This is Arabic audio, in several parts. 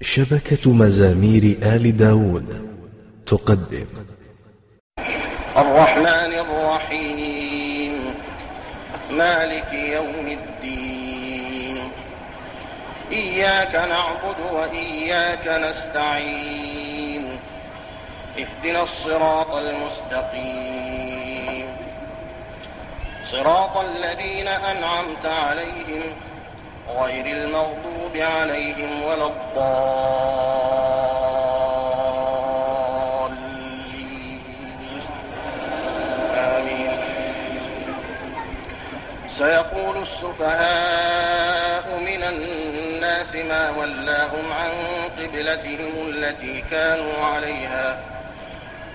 شبكة مزامير آل داود تقدم. الرحمن الرحيم. مالك يوم الدين. إياك نعبد وإياك نستعين. اهدنا الصراط المستقيم. صراط الذين أنعمت عليهم غير المغضوب عليهم ولا الضالين. آمين. سيقول السفهاء من الناس ما ولاهم عن قبلتهم التي كانوا عليها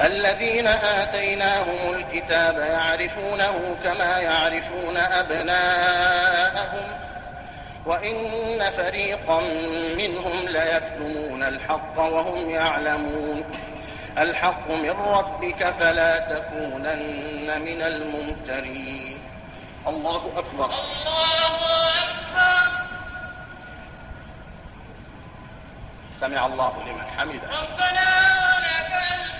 الذين آتيناهم الكتاب يعرفونه كما يعرفون أبناءهم وإن فريقا منهم ليكتمون الحق وهم يعلمون. الحق من ربك فلا تكونن من الممترين. الله أكبر. الله أكبر سمع الله لمن حمده. ربنا ولك الحمد.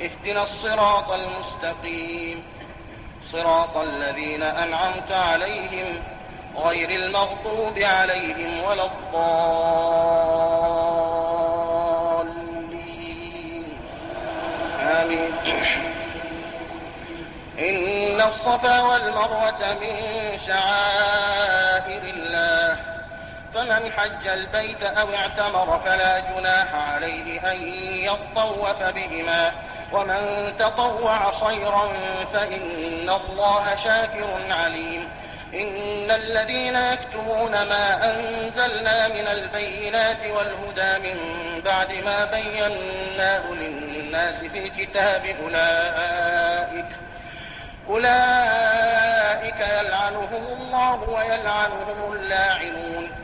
اهدنا الصراط المستقيم. صراط الذين أنعمت عليهم غير المغضوب عليهم ولا الضالين. آمين. إن الصفا والمروة من شعائر الله. فمن حج البيت أو اعتمر فلا جناح عليه أن يطوف بهما. ومن تطوع خيرا فإن الله شاكر عليم. إن الذين يكتمون ما أنزلنا من البينات والهدى من بعد ما بيناه للناس في الكتاب أولئك أولئك يلعنهم الله ويلعنهم اللاعنون.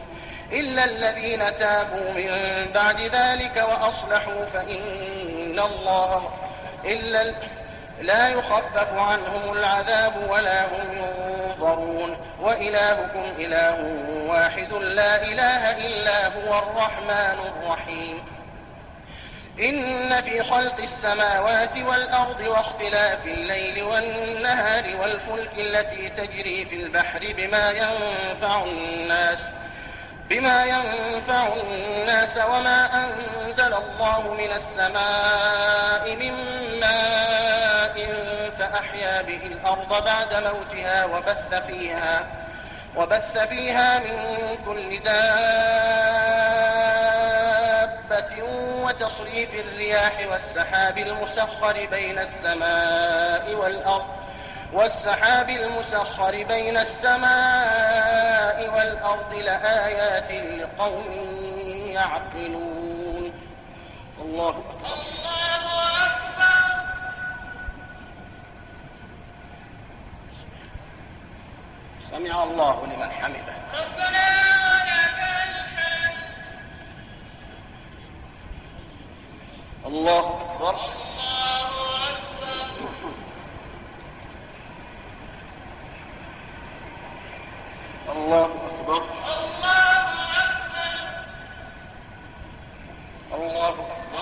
إلا الذين تابوا من بعد ذلك وأصلحوا فإن الله إلا لا يخفف عنهم العذاب ولا هم ينظرون. وإلهكم إله واحد لا إله إلا هو الرحمن الرحيم. إن في خلق السماوات والأرض واختلاف الليل والنهار والفلك التي تجري في البحر بما ينفع الناس بما ينفع الناس وما أنزل الله من السماء من ماء فأحيا أحيا به الأرض بعد موتها وبث فيها وبث فيها من كل دابة وتصريف الرياح والسحاب المسخر بين السماء والأرض والسحاب المسخر بين السماء والأرض لآيات لقوم يعقلون. الله أكبر. الله أكبر سمع الله لمن حمده. ربنا ولك الحمد الله أكبر الله أكبر. الله أكبر الله أكبر الله أكبر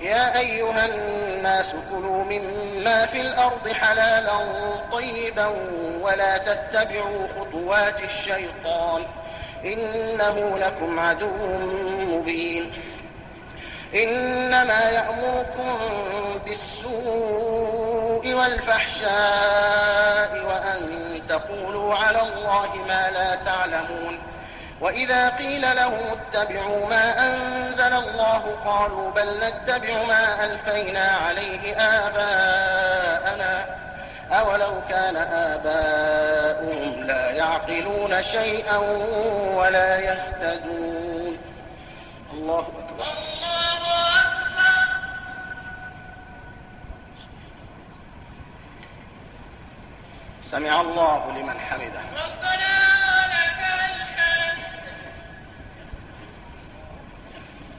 يا أيها الناس كلوا مما في الأرض حلالا طيبا ولا تتبعوا خطوات الشيطان إنه لكم عدو مبين إنما يأمركم بالسوء والفحشاء وأن تقولوا على الله ما لا تعلمون وإذا قيل لهم اتبعوا ما أنزل الله قالوا بل نتبع ما ألفينا عليه آباءنا أولو كان آباؤهم لا يعقلون شيئا ولا يهتدون. الله أكبر. الله أكبر سمع الله لمن حمده. ربنا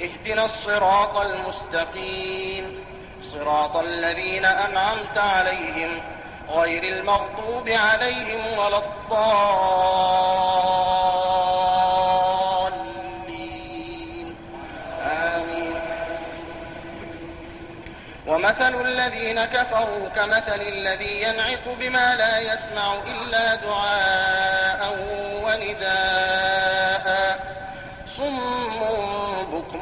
اهدنا الصراط المستقيم. صراط الذين أنعمت عليهم غير المغضوب عليهم ولا الضالين. آمين. ومثل الذين كفروا كمثل الذي ينعق بما لا يسمع إلا دعاء ونداء صم بكم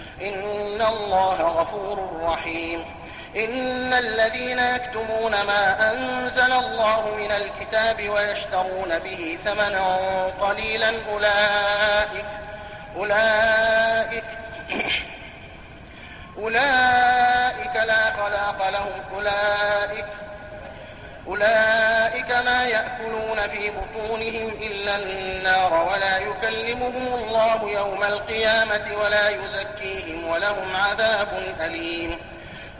إن الله غفور رحيم. إن الذين يكتمون ما أنزل الله من الكتاب ويشترون به ثمنا قليلا أولئك أولئك أولئك لا خلاق لهم أولئك أولئك ما يأكلون في بطونهم إلا النار ولا يكلمهم الله يوم القيامة ولا يزكيهم ولهم عذاب أليم.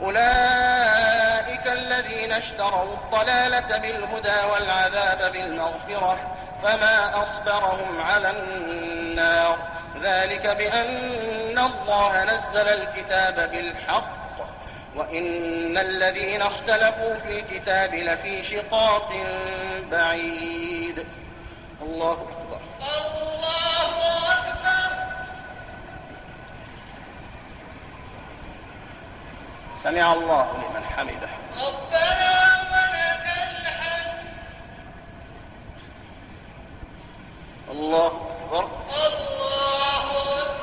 أولئك الذين اشتروا الضلالة بالهدى والعذاب بالمغفرة فما أصبرهم على النار. ذلك بأن الله نزل الكتاب بالحق وإن الذين اختلفوا في الكتاب لفي شقاق بعيد. الله أكبر. الله أكبر. سمع الله لمن حمده. ربنا ولك الحمد. الله أكبر. الله أكبر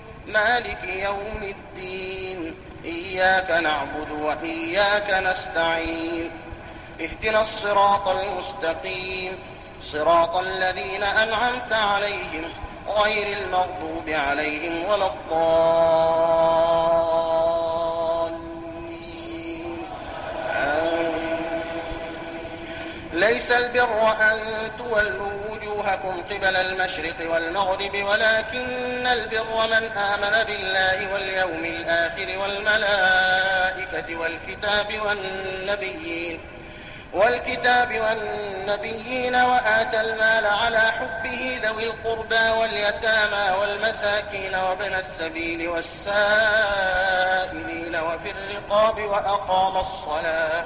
مالك يوم الدين. إياك نعبد وإياك نستعين. اهدنا الصراط المستقيم. صراط الذين أنعمت عليهم غير المغضوب عليهم ولا الضالين. ليس البر أن تولوا وجوهكم قبل المشرق والمغرب ولكن البر من آمن بالله واليوم الآخر والملائكة والكتاب والنبيين والكتاب والنبيين وآتى المال على حبه ذوي القربى واليتامى والمساكين وابن السبيل والسائلين وفي الرقاب وأقام الصلاة.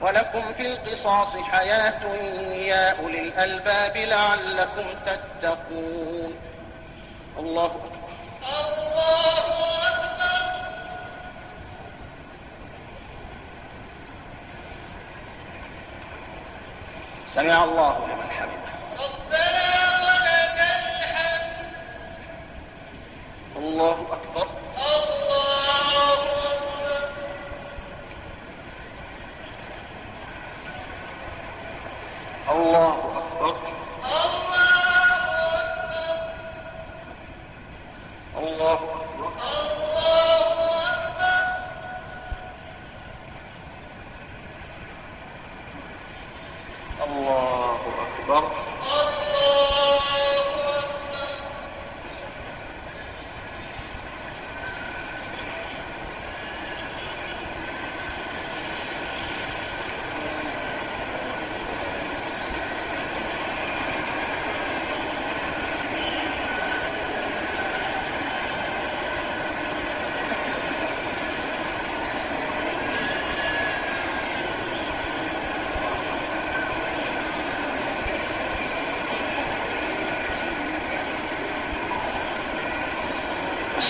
ولكم في القصاص حياة يا أولي الألباب لعلكم تتقون. الله أكبر. الله أكبر سمع الله لمن حمده. ربنا ولك الحمد. الله أكبر الله أكبر الله أكبر الله أكبر الله أكبر أكبر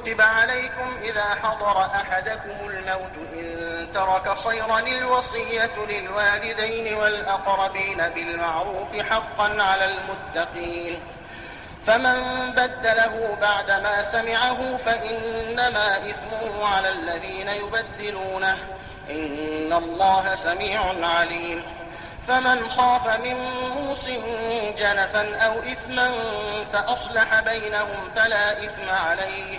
كتب عليكم إذا حضر أحدكم الموت إن ترك خيرا الوصية للوالدين والأقربين بالمعروف حقا على المتقين. فمن بدله بعدما سمعه فإنما إثمه على الذين يبدلونه. إن الله سميع عليم. فمن خاف من موص جنفا أو إثما فأصلح بينهم فلا إثم عليه.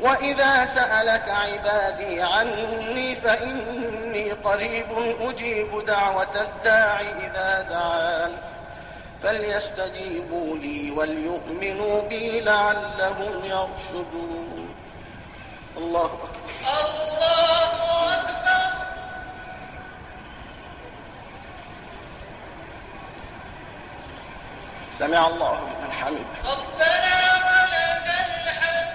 وإذا سألك عبادي عني فإني قريب أجيب دعوة الداع إذا دعان فليستجيبوا لي وليؤمنوا بي لعلهم يرشدون الله أكبر. الله أكبر. سمع الله لمن حمده. ربنا ولك الحمد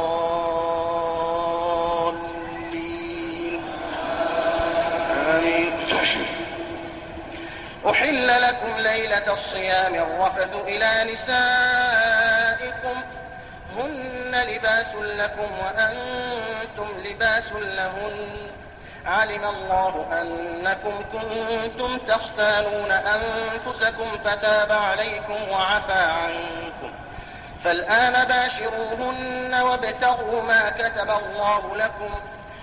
أحل لكم ليلة الصيام الرفث إلى نسائكم. هن لباس لكم وأنتم لباس لهن. علم الله أنكم كنتم تختانون أنفسكم فتاب عليكم وعفى عنكم. فالآن باشروهن وابتغوا ما كتب الله لكم.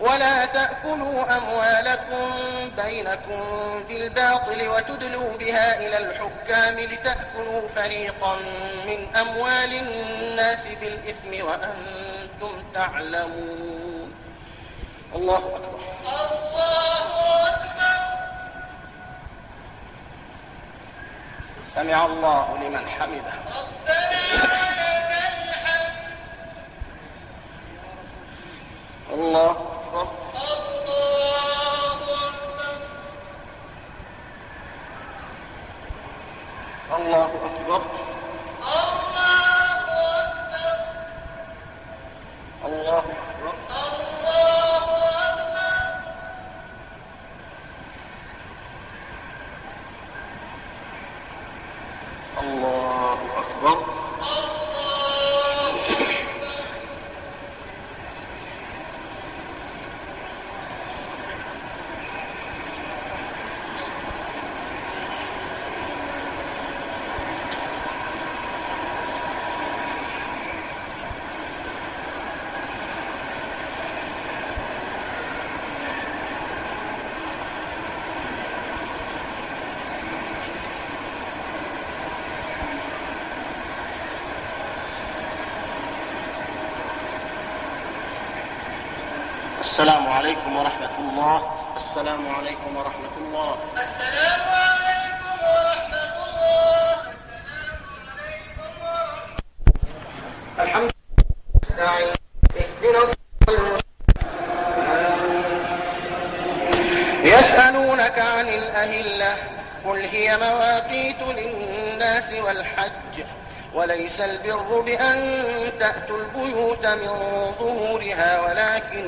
ولا تأكلوا أموالكم بينكم بالباطل وتدلوا بها إلى الحكام لتأكلوا فريقا من أموال الناس بالإثم وأنتم تعلمون. الله أكبر. الله أكبر سمع الله لمن حمده. ربنا ولك الحمد. الله أكبر الله أكبر الله أكبر الله أكبر الله أكبر الله أكبر السلام عليكم ورحمة الله. السلام عليكم ورحمة الله. السلام عليكم ورحمة الله. السلام عليكم ورحمة الحمد لله. اهدنا. يسألونك عن الأهلة. قل هي مواقيت للناس والحج. وليس البر بأن تأتوا البيوت من ظهورها ولكن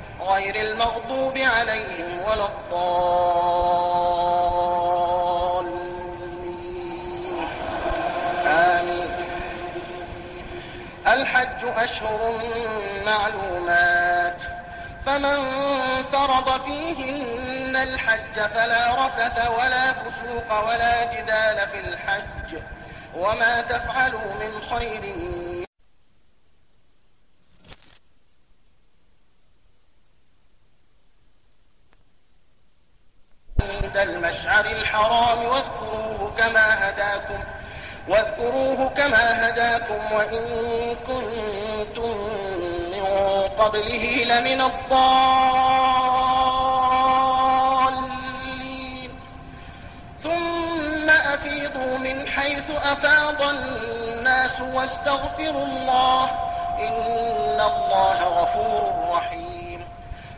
غير المغضوب عليهم ولا الضالين. آمين. الحج أشهر معلومات. فمن فرض فيهن الحج فلا رفث ولا فسوق ولا جدال في الحج. وما تفعلوا من خير الحرام واذكروه كما هداكم واذكروه كما هداكم وإن كنتم من قبله لمن الضالين. ثم أفيضوا من حيث أفاض الناس واستغفروا الله إن الله غفور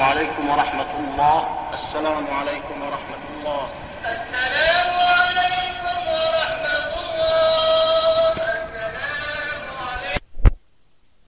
عليكم ورحمة الله. السلام عليكم.